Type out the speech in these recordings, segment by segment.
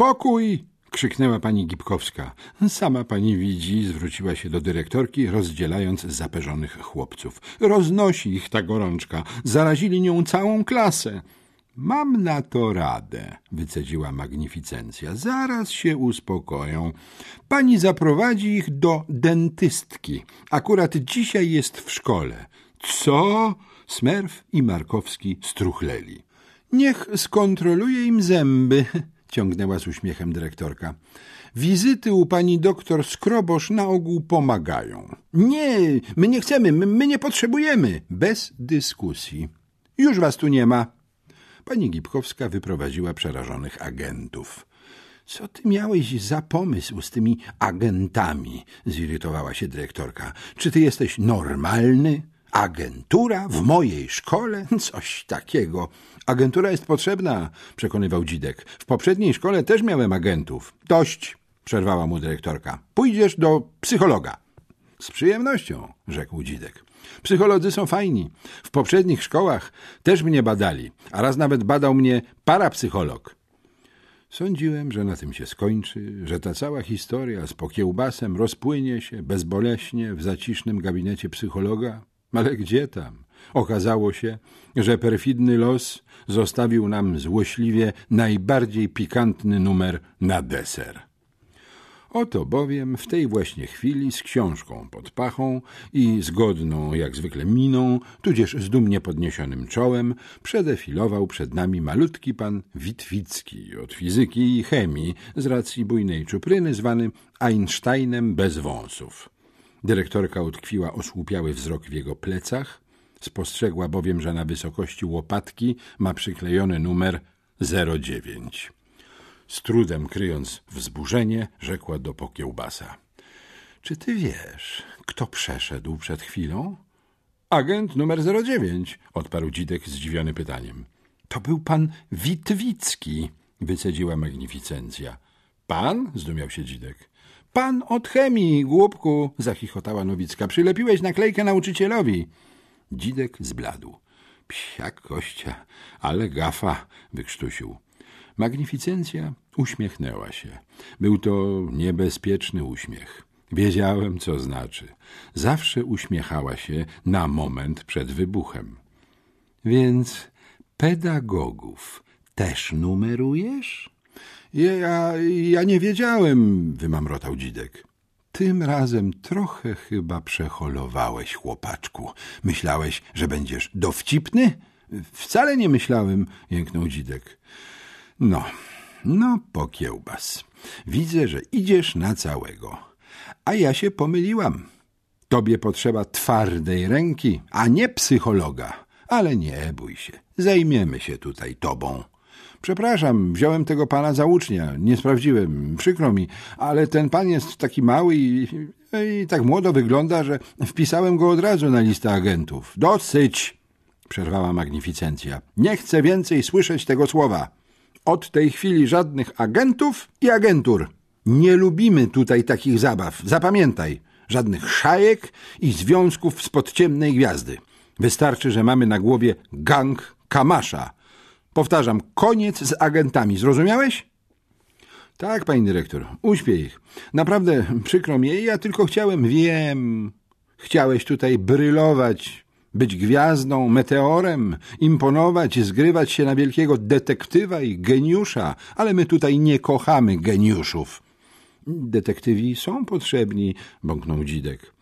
Spokój! krzyknęła pani Gipkowska. Sama pani widzi, zwróciła się do dyrektorki, rozdzielając zaperzonych chłopców. Roznosi ich ta gorączka. Zarazili nią całą klasę. Mam na to radę, wycedziła magnificencja. Zaraz się uspokoją. Pani zaprowadzi ich do dentystki. Akurat dzisiaj jest w szkole. Co? Smerf i Markowski struchleli. Niech skontroluje im zęby, ciągnęła z uśmiechem dyrektorka. Wizyty u pani doktor Skrobosz na ogół pomagają. Nie, my nie chcemy, my, my nie potrzebujemy. Bez dyskusji. Już was tu nie ma. Pani Gipkowska wyprowadziła przerażonych agentów. Co ty miałeś za pomysł z tymi agentami? zirytowała się dyrektorka. Czy ty jesteś normalny? Agentura w mojej szkole? Coś takiego. Agentura jest potrzebna, przekonywał Dzidek. W poprzedniej szkole też miałem agentów. Dość, przerwała mu dyrektorka. Pójdziesz do psychologa. Z przyjemnością, rzekł Dzidek. Psycholodzy są fajni. W poprzednich szkołach też mnie badali, a raz nawet badał mnie parapsycholog. Sądziłem, że na tym się skończy, że ta cała historia z pokiełbasem rozpłynie się bezboleśnie w zacisznym gabinecie psychologa, ale gdzie tam? Okazało się, że perfidny los zostawił nam złośliwie najbardziej pikantny numer na deser. Oto bowiem w tej właśnie chwili z książką pod pachą i zgodną jak zwykle miną, tudzież z dumnie podniesionym czołem, przedefilował przed nami malutki pan Witwicki od fizyki i chemii z racji bujnej czupryny zwany Einsteinem bez wąsów. Dyrektorka utkwiła osłupiały wzrok w jego plecach, spostrzegła bowiem, że na wysokości łopatki ma przyklejony numer 09. Z trudem kryjąc wzburzenie, rzekła do pokiełbasa. Czy ty wiesz, kto przeszedł przed chwilą? Agent numer 09, odparł Dzidek zdziwiony pytaniem. To był pan Witwicki, wycedziła magnificencja. Pan? zdumiał się Dzidek. Pan od chemii, głupku, zachichotała Nowicka. Przylepiłeś naklejkę nauczycielowi. Dzidek zbladł. Psia kościa, ale gafa, wykrztusił. Magnificencja uśmiechnęła się. Był to niebezpieczny uśmiech. Wiedziałem, co znaczy. Zawsze uśmiechała się na moment przed wybuchem. Więc pedagogów też numerujesz? Ja, ja nie wiedziałem, wymamrotał dzidek. Tym razem trochę chyba przeholowałeś, chłopaczku. Myślałeś, że będziesz dowcipny? Wcale nie myślałem, jęknął dzidek. No, no pokiełbas. Widzę, że idziesz na całego. A ja się pomyliłam. Tobie potrzeba twardej ręki, a nie psychologa. Ale nie bój się, zajmiemy się tutaj tobą. Przepraszam, wziąłem tego pana za ucznia, nie sprawdziłem, przykro mi, ale ten pan jest taki mały i, i tak młodo wygląda, że wpisałem go od razu na listę agentów. Dosyć, przerwała magnificencja. Nie chcę więcej słyszeć tego słowa. Od tej chwili żadnych agentów i agentur. Nie lubimy tutaj takich zabaw. Zapamiętaj, żadnych szajek i związków spod ciemnej gwiazdy. Wystarczy, że mamy na głowie gang Kamasza. Powtarzam, koniec z agentami. Zrozumiałeś? Tak, pani dyrektor, uśpię ich. Naprawdę przykro mi, ja tylko chciałem, wiem, chciałeś tutaj brylować, być gwiazdą, meteorem, imponować, zgrywać się na wielkiego detektywa i geniusza, ale my tutaj nie kochamy geniuszów. Detektywi są potrzebni, bąknął dzidek.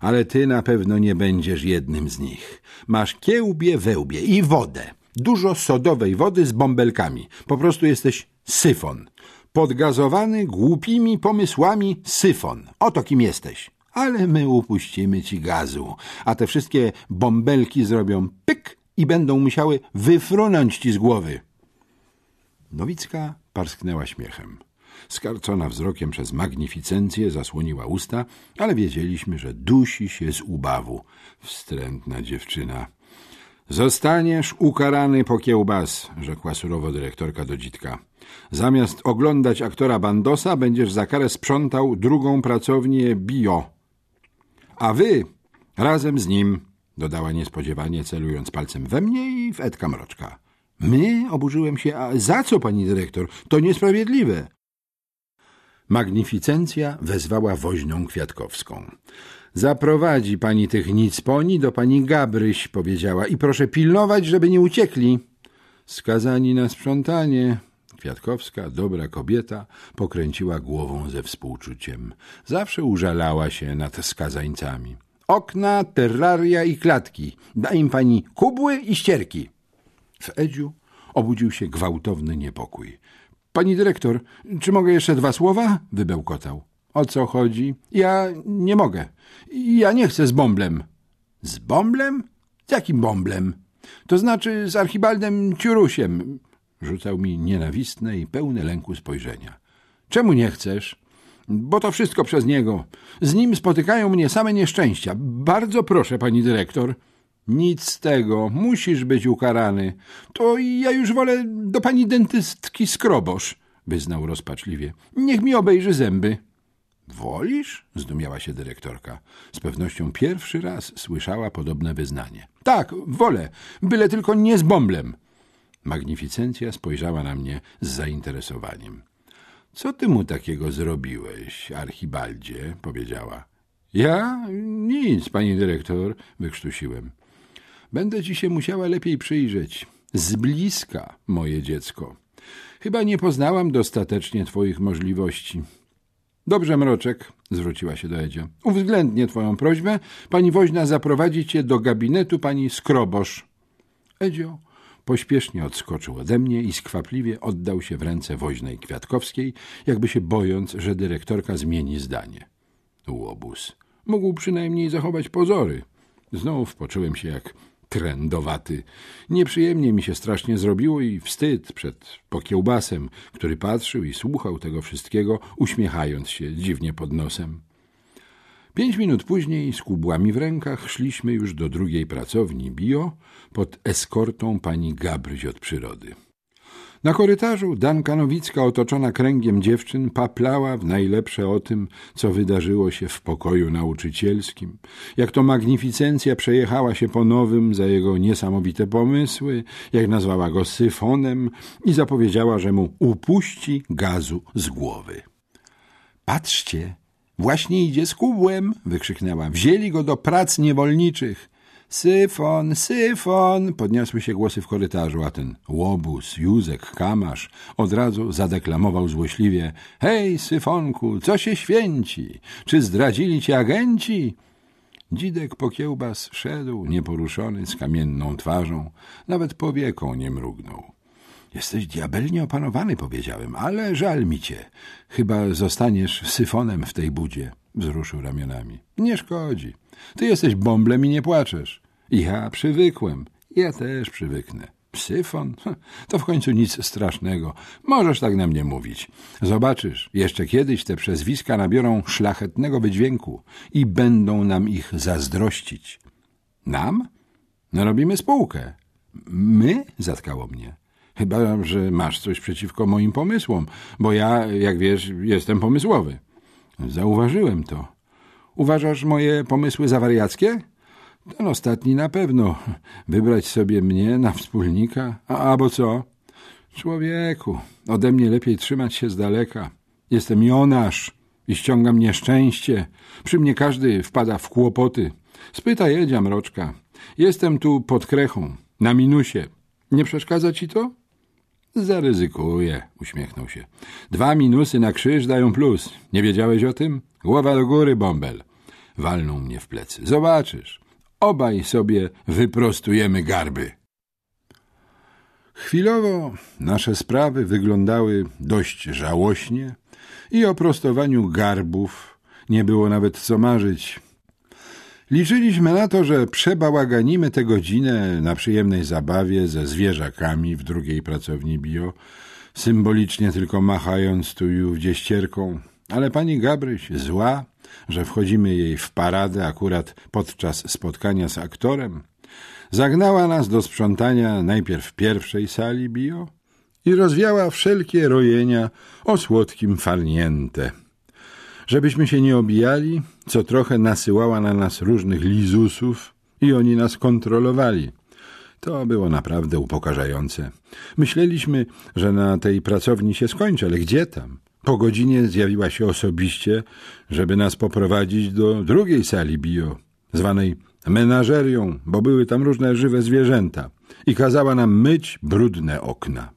Ale ty na pewno nie będziesz jednym z nich. Masz kiełbie wełbie i wodę. Dużo sodowej wody z bąbelkami. Po prostu jesteś syfon. Podgazowany głupimi pomysłami syfon. Oto kim jesteś ale my upuścimy ci gazu, a te wszystkie bąbelki zrobią pyk i będą musiały wyfrunąć ci z głowy. Nowicka parsknęła śmiechem. Skarcona wzrokiem przez magnificencję zasłoniła usta, ale wiedzieliśmy, że dusi się z ubawu. Wstrętna dziewczyna. Zostaniesz ukarany po kiełbas, rzekła surowo dyrektorka do dzitka. Zamiast oglądać aktora Bandosa, będziesz za karę sprzątał drugą pracownię bio. A wy razem z nim, dodała niespodziewanie, celując palcem we mnie i w Edka Mroczka. My? Oburzyłem się. A za co, pani dyrektor? To niesprawiedliwe. Magnificencja wezwała woźnią kwiatkowską. Zaprowadzi pani tych nic poni do pani Gabryś, powiedziała, i proszę pilnować, żeby nie uciekli. Skazani na sprzątanie. Kwiatkowska, dobra kobieta, pokręciła głową ze współczuciem. Zawsze użalała się nad skazańcami. Okna, terraria i klatki. Da im pani kubły i ścierki. W Edziu obudził się gwałtowny niepokój. Pani dyrektor, czy mogę jeszcze dwa słowa? Wybełkotał. O co chodzi? Ja nie mogę. Ja nie chcę z bąblem. Z bąblem? Z jakim bąblem? To znaczy z Archibaldem Ciurusiem. Rzucał mi nienawistne i pełne lęku spojrzenia. Czemu nie chcesz? Bo to wszystko przez niego. Z nim spotykają mnie same nieszczęścia. Bardzo proszę, pani dyrektor. Nic z tego. Musisz być ukarany. To ja już wolę do pani dentystki skrobosz, wyznał rozpaczliwie. Niech mi obejrzy zęby. Wolisz? zdumiała się dyrektorka. Z pewnością pierwszy raz słyszała podobne wyznanie. Tak, wolę, byle tylko nie z bąblem. Magnificencja spojrzała na mnie z zainteresowaniem. Co ty mu takiego zrobiłeś, Archibaldzie? powiedziała. Ja? Nic, pani dyrektor, wykrztusiłem. Będę ci się musiała lepiej przyjrzeć. Z bliska, moje dziecko. Chyba nie poznałam dostatecznie twoich możliwości. Dobrze, Mroczek, zwróciła się do Edzia. Uwzględnię twoją prośbę. Pani woźna zaprowadzi cię do gabinetu pani Skrobosz. Edzio pośpiesznie odskoczył ode mnie i skwapliwie oddał się w ręce woźnej Kwiatkowskiej, jakby się bojąc, że dyrektorka zmieni zdanie. Łobuz. Mógł przynajmniej zachować pozory. Znów poczułem się jak trendowaty. Nieprzyjemnie mi się strasznie zrobiło i wstyd przed pokiełbasem, który patrzył i słuchał tego wszystkiego, uśmiechając się dziwnie pod nosem. Pięć minut później, z kubłami w rękach, szliśmy już do drugiej pracowni bio pod eskortą pani Gabryś od przyrody. Na korytarzu Danka Nowicka, otoczona kręgiem dziewczyn, paplała w najlepsze o tym, co wydarzyło się w pokoju nauczycielskim, jak to magnificencja przejechała się po nowym za jego niesamowite pomysły, jak nazwała go syfonem i zapowiedziała, że mu upuści gazu z głowy. Patrzcie, właśnie idzie z kubłem, wykrzyknęła. Wzięli go do prac niewolniczych. Syfon, syfon! Podniosły się głosy w korytarzu, a ten łobuz, Józek, Kamasz od razu zadeklamował złośliwie Hej, syfonku, co się święci? Czy zdradzili cię agenci? Dzidek po kiełbas szedł, nieporuszony, z kamienną twarzą, nawet powieką nie mrugnął. Jesteś diabelnie opanowany, powiedziałem, ale żal mi cię. Chyba zostaniesz syfonem w tej budzie. Wzruszył ramionami. Nie szkodzi. Ty jesteś bąblem i nie płaczesz. Ja przywykłem. Ja też przywyknę. Psyfon? To w końcu nic strasznego. Możesz tak na mnie mówić. Zobaczysz, jeszcze kiedyś te przezwiska nabiorą szlachetnego wydźwięku i będą nam ich zazdrościć. Nam? No robimy spółkę. My? Zatkało mnie. Chyba, że masz coś przeciwko moim pomysłom, bo ja, jak wiesz, jestem pomysłowy. Zauważyłem to. Uważasz moje pomysły za wariackie? Ten ostatni na pewno. Wybrać sobie mnie na wspólnika? A, albo co? Człowieku, ode mnie lepiej trzymać się z daleka. Jestem Jonasz i ściągam nieszczęście. Przy mnie każdy wpada w kłopoty. Spytaj Edzia Mroczka. Jestem tu pod krechą, na minusie. Nie przeszkadza ci to? Zaryzykuję, uśmiechnął się. Dwa minusy na krzyż dają plus. Nie wiedziałeś o tym? Głowa do góry, bąbel. Walnął mnie w plecy. Zobaczysz. Obaj sobie wyprostujemy garby. Chwilowo nasze sprawy wyglądały dość żałośnie i o prostowaniu garbów nie było nawet co marzyć. Liczyliśmy na to, że przebałaganimy tę godzinę na przyjemnej zabawie ze zwierzakami w drugiej pracowni bio, symbolicznie tylko machając tu i ówdzie ścierką, ale pani Gabryś, zła, że wchodzimy jej w paradę akurat podczas spotkania z aktorem, zagnała nas do sprzątania najpierw pierwszej sali bio i rozwiała wszelkie rojenia o słodkim farnięte – Żebyśmy się nie obijali, co trochę nasyłała na nas różnych lizusów i oni nas kontrolowali. To było naprawdę upokarzające. Myśleliśmy, że na tej pracowni się skończy, ale gdzie tam? Po godzinie zjawiła się osobiście, żeby nas poprowadzić do drugiej sali bio, zwanej menażerią, bo były tam różne żywe zwierzęta i kazała nam myć brudne okna.